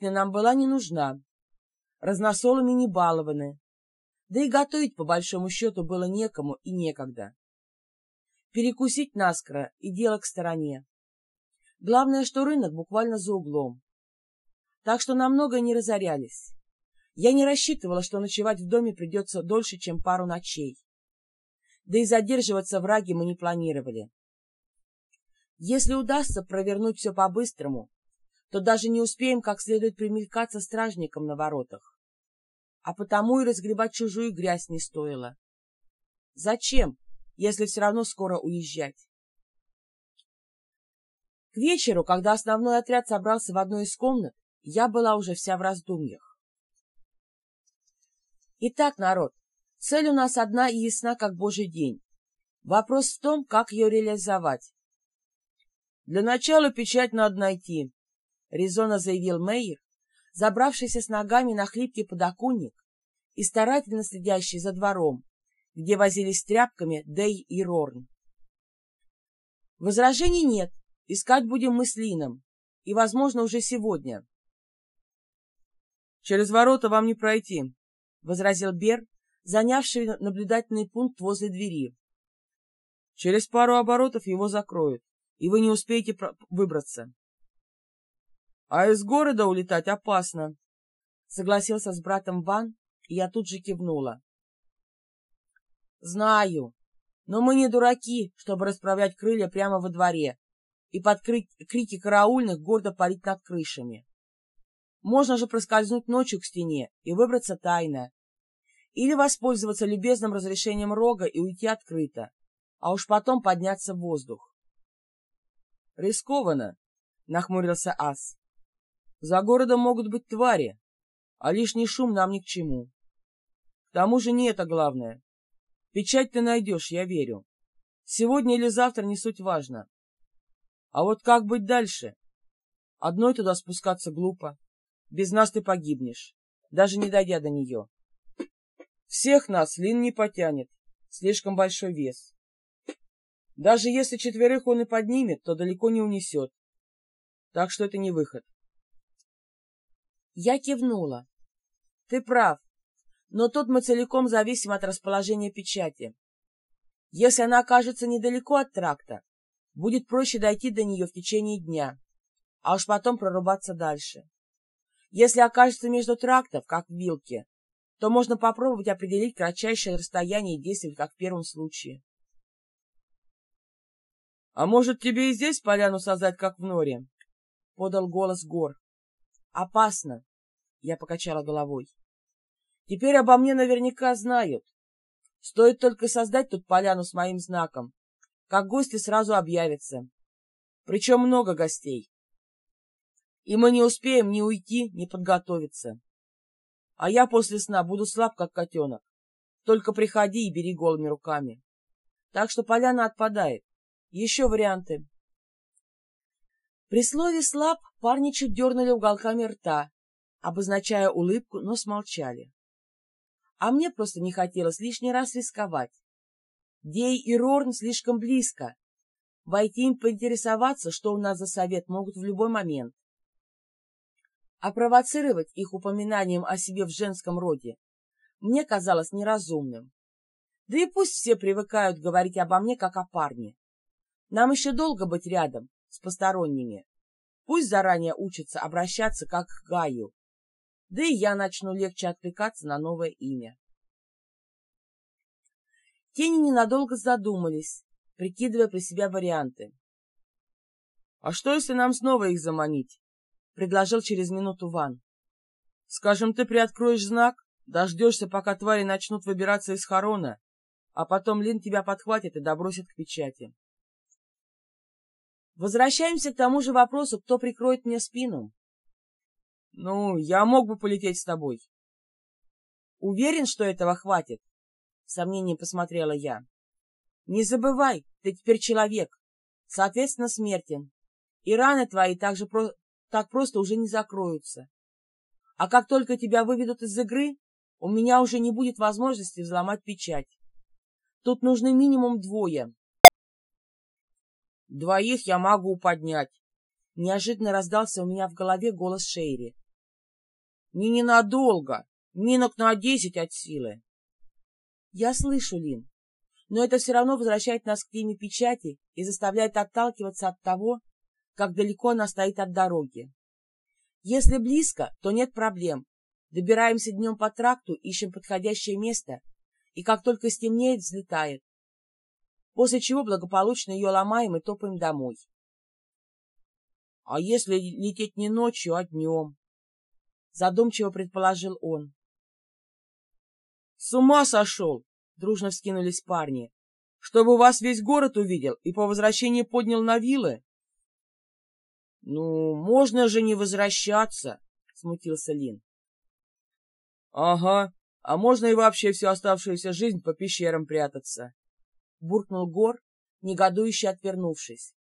нам была не нужна. Разносолами не балованы. Да и готовить, по большому счету, было некому и некогда. Перекусить наскоро и дело к стороне. Главное, что рынок буквально за углом. Так что намного не разорялись. Я не рассчитывала, что ночевать в доме придется дольше, чем пару ночей. Да и задерживаться в Раге мы не планировали. Если удастся провернуть все по-быстрому, то даже не успеем как следует примелькаться стражникам на воротах. А потому и разгребать чужую грязь не стоило. Зачем, если все равно скоро уезжать? К вечеру, когда основной отряд собрался в одной из комнат, я была уже вся в раздумьях. Итак, народ, цель у нас одна и ясна, как божий день. Вопрос в том, как ее реализовать. Для начала печать надо найти, — резонно заявил Мейер, забравшийся с ногами на хлипкий подоконник и старательно следящий за двором, где возились тряпками Дэй и Рорн. Возражений нет, искать будем мы с Лином, и, возможно, уже сегодня. «Через ворота вам не пройти», — возразил Бер, занявший наблюдательный пункт возле двери. «Через пару оборотов его закроют и вы не успеете выбраться. — А из города улетать опасно, — согласился с братом Ван, и я тут же кивнула. — Знаю, но мы не дураки, чтобы расправлять крылья прямо во дворе и под крики караульных гордо парить над крышами. Можно же проскользнуть ночью к стене и выбраться тайно, или воспользоваться любезным разрешением рога и уйти открыто, а уж потом подняться в воздух. Рискованно, — нахмурился Ас. За городом могут быть твари, а лишний шум нам ни к чему. К тому же не это главное. Печать ты найдешь, я верю. Сегодня или завтра не суть важно. А вот как быть дальше? Одной туда спускаться глупо. Без нас ты погибнешь, даже не дойдя до нее. Всех нас Лин не потянет, слишком большой вес. Даже если четверых он и поднимет, то далеко не унесет. Так что это не выход. Я кивнула. Ты прав, но тут мы целиком зависим от расположения печати. Если она окажется недалеко от тракта, будет проще дойти до нее в течение дня, а уж потом прорубаться дальше. Если окажется между трактов, как в вилке, то можно попробовать определить кратчайшее расстояние и действовать, как в первом случае. — А может, тебе и здесь поляну создать, как в норе? — подал голос Гор. — Опасно, — я покачала головой. — Теперь обо мне наверняка знают. Стоит только создать тут поляну с моим знаком, как гости сразу объявятся. Причем много гостей. И мы не успеем ни уйти, ни подготовиться. А я после сна буду слаб, как котенок. Только приходи и бери голыми руками. Так что поляна отпадает. Еще варианты. При слове «слаб» парни чуть дернули уголками рта, обозначая улыбку, но смолчали. А мне просто не хотелось лишний раз рисковать. Дей и Рорн слишком близко. Войти им поинтересоваться, что у нас за совет, могут в любой момент. А провоцировать их упоминанием о себе в женском роде мне казалось неразумным. Да и пусть все привыкают говорить обо мне, как о парне. Нам еще долго быть рядом с посторонними. Пусть заранее учатся обращаться как к Гаю. Да и я начну легче отвлекаться на новое имя. Тени ненадолго задумались, прикидывая при себя варианты. — А что, если нам снова их заманить? — предложил через минуту Ван. — Скажем, ты приоткроешь знак, дождешься, пока твари начнут выбираться из хорона, а потом Лин тебя подхватит и добросит к печати. Возвращаемся к тому же вопросу, кто прикроет мне спину. — Ну, я мог бы полететь с тобой. — Уверен, что этого хватит? — сомнением посмотрела я. — Не забывай, ты теперь человек, соответственно, смертен, и раны твои так, же про... так просто уже не закроются. А как только тебя выведут из игры, у меня уже не будет возможности взломать печать. Тут нужны минимум двое, Двоих я могу поднять. Неожиданно раздался у меня в голове голос Шейри. Не ненадолго, минут на десять от силы. Я слышу, Лин, но это все равно возвращает нас к теме печати и заставляет отталкиваться от того, как далеко она стоит от дороги. Если близко, то нет проблем. Добираемся днем по тракту, ищем подходящее место, и как только стемнеет, взлетает. После чего благополучно ее ломаем и топаем домой. А если лететь не ночью, а днем? Задумчиво предположил он. С ума сошел! Дружно вскинулись парни. Чтобы вас весь город увидел и по возвращении поднял на вилы? Ну, можно же не возвращаться, смутился Лин. Ага, а можно и вообще всю оставшуюся жизнь по пещерам прятаться, буркнул Гор, негодующе отвернувшись.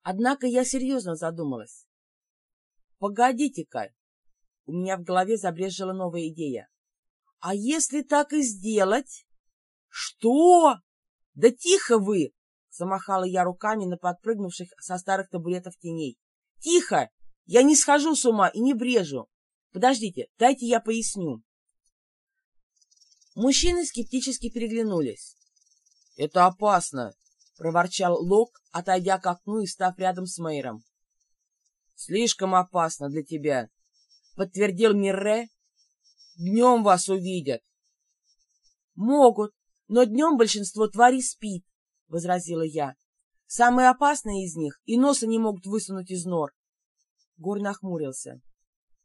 Однако я серьезно задумалась. Погодите-ка, у меня в голове забрежила новая идея. А если так и сделать? Что? Да тихо вы! Замахала я руками на подпрыгнувших со старых табуретов теней. Тихо! Я не схожу с ума и не брежу. Подождите, дайте я поясню. Мужчины скептически переглянулись. — Это опасно, — проворчал Лок, отойдя к окну и став рядом с Мэйром. — Слишком опасно для тебя, — подтвердил Мирре. — Днем вас увидят. — Могут, но днем большинство тварей спит, — возразила я. — Самые опасные из них и носа не могут высунуть из нор. Гор нахмурился.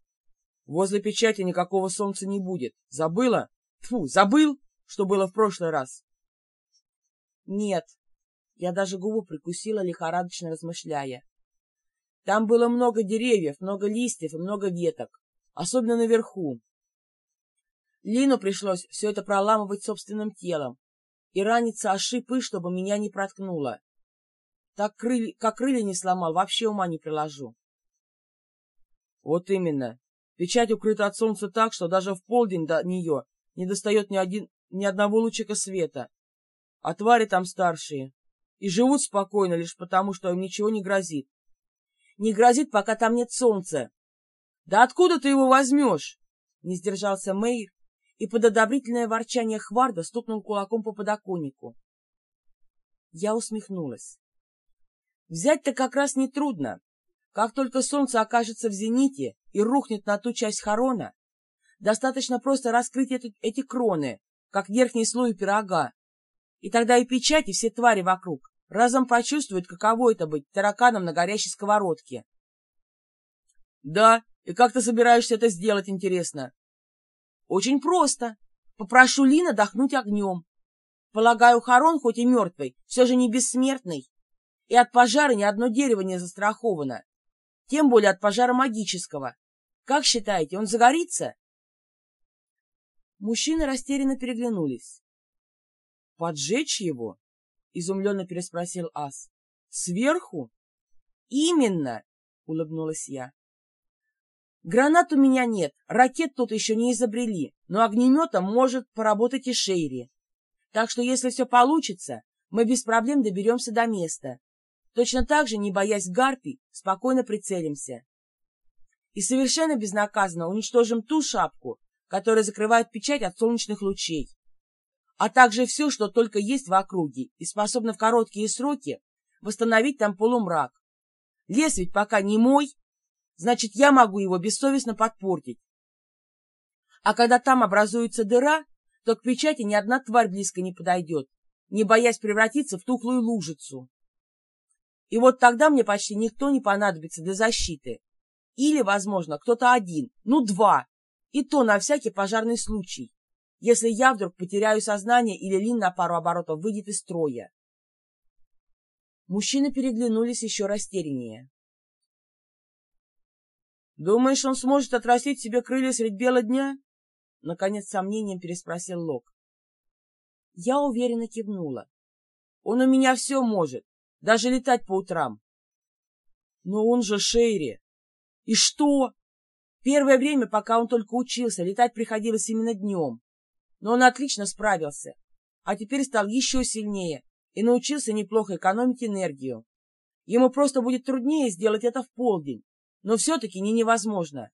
— Возле печати никакого солнца не будет. Забыла? Тьфу, забыл, что было в прошлый раз? — Нет, я даже губу прикусила, лихорадочно размышляя. Там было много деревьев, много листьев и много веток, особенно наверху. Лину пришлось все это проламывать собственным телом и раниться о шипы, чтобы меня не проткнуло. Так крыль, как крылья не сломал, вообще ума не приложу. Вот именно. Печать укрыта от солнца так, что даже в полдень до нее не достает ни, один, ни одного лучика света. А твари там старшие, и живут спокойно лишь потому, что им ничего не грозит. Не грозит, пока там нет солнца. Да откуда ты его возьмешь? Не сдержался Мэйр, и под одобрительное ворчание Хварда стукнул кулаком по подоконнику. Я усмехнулась. Взять-то как раз нетрудно. Как только солнце окажется в зените и рухнет на ту часть хорона, достаточно просто раскрыть эти, эти кроны, как верхний слой пирога, и тогда и печать, и все твари вокруг разом почувствуют, каково это быть тараканом на горящей сковородке. — Да, и как ты собираешься это сделать, интересно? — Очень просто. Попрошу Лина дохнуть огнем. Полагаю, Харон, хоть и мертвый, все же не бессмертный. И от пожара ни одно дерево не застраховано. Тем более от пожара магического. Как считаете, он загорится? Мужчины растерянно переглянулись. — Поджечь его? — изумленно переспросил Ас. — Сверху? — Именно, — улыбнулась я. — Гранат у меня нет, ракет тут еще не изобрели, но огнеметом может поработать и Шейри. Так что, если все получится, мы без проблем доберемся до места. Точно так же, не боясь гарпий, спокойно прицелимся. И совершенно безнаказанно уничтожим ту шапку, которая закрывает печать от солнечных лучей а также все, что только есть в округе и способно в короткие сроки восстановить там полумрак. Лес ведь пока не мой, значит, я могу его бессовестно подпортить. А когда там образуется дыра, то к печати ни одна тварь близко не подойдет, не боясь превратиться в тухлую лужицу. И вот тогда мне почти никто не понадобится для защиты. Или, возможно, кто-то один, ну два, и то на всякий пожарный случай если я вдруг потеряю сознание или Лин на пару оборотов выйдет из строя. Мужчины переглянулись еще растеряннее. «Думаешь, он сможет отрастить себе крылья средь бела дня?» Наконец, сомнением переспросил Лок. Я уверенно кивнула. «Он у меня все может, даже летать по утрам». «Но он же Шейри!» «И что?» Первое время, пока он только учился, летать приходилось именно днем но он отлично справился, а теперь стал еще сильнее и научился неплохо экономить энергию. Ему просто будет труднее сделать это в полдень, но все-таки не невозможно.